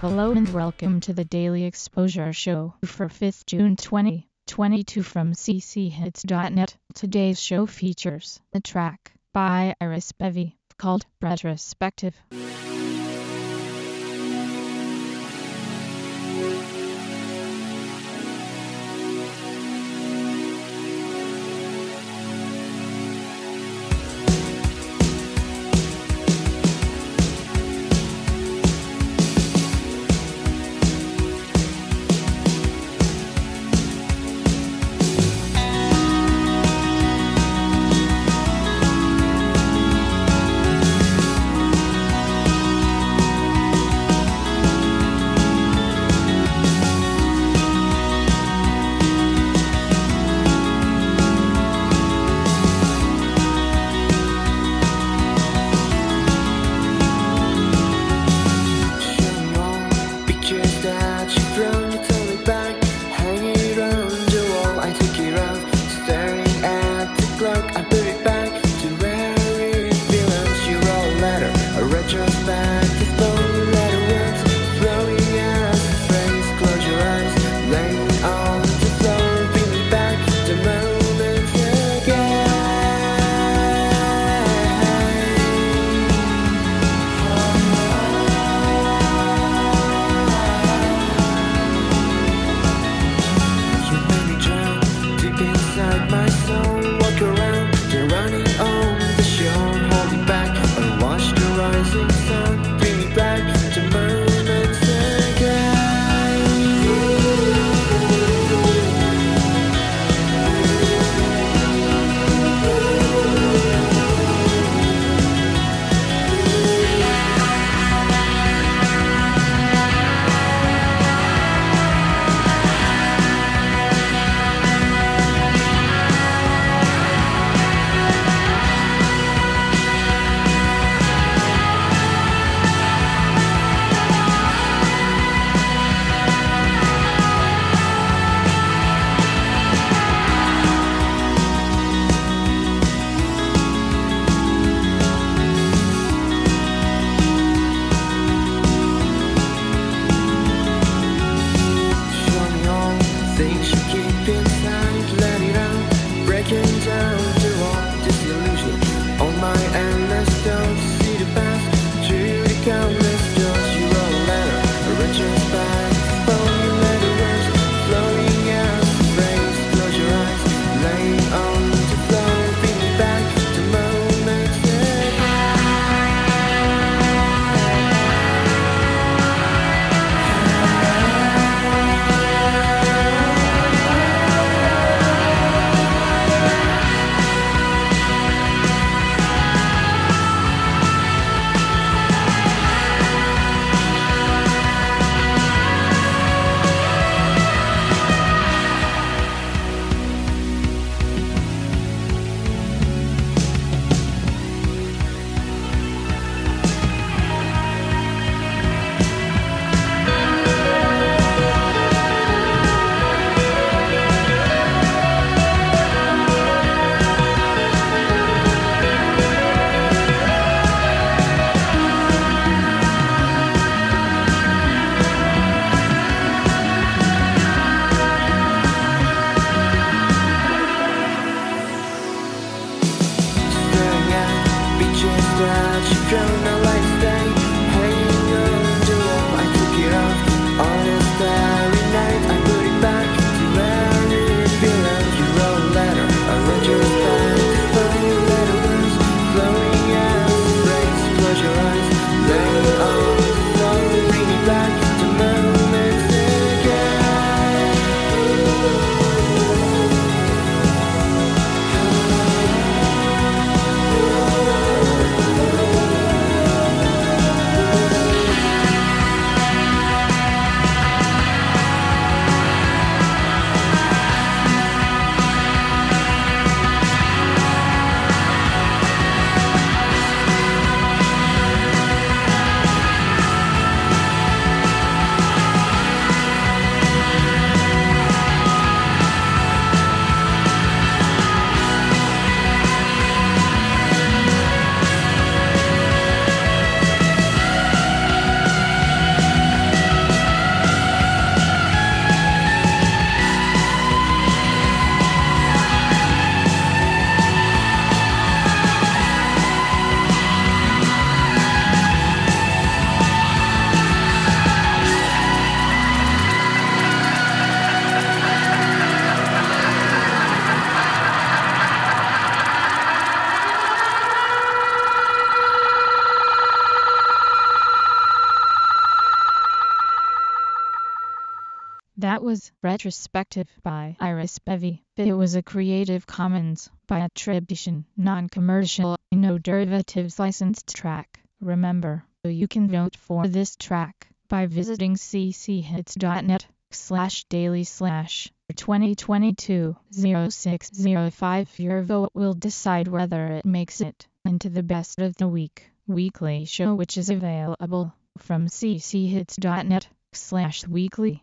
Hello and welcome to the Daily Exposure Show for 5th June 2022 from cchits.net. Today's show features the track by Iris Bevy called Retrospective. That was Retrospective by Iris Bevy. It was a Creative Commons by attribution, non-commercial, no derivatives licensed track. Remember, you can vote for this track by visiting cchits.net slash daily slash 2022 0605. Your vote will decide whether it makes it into the best of the week weekly show which is available from cchits.net slash weekly.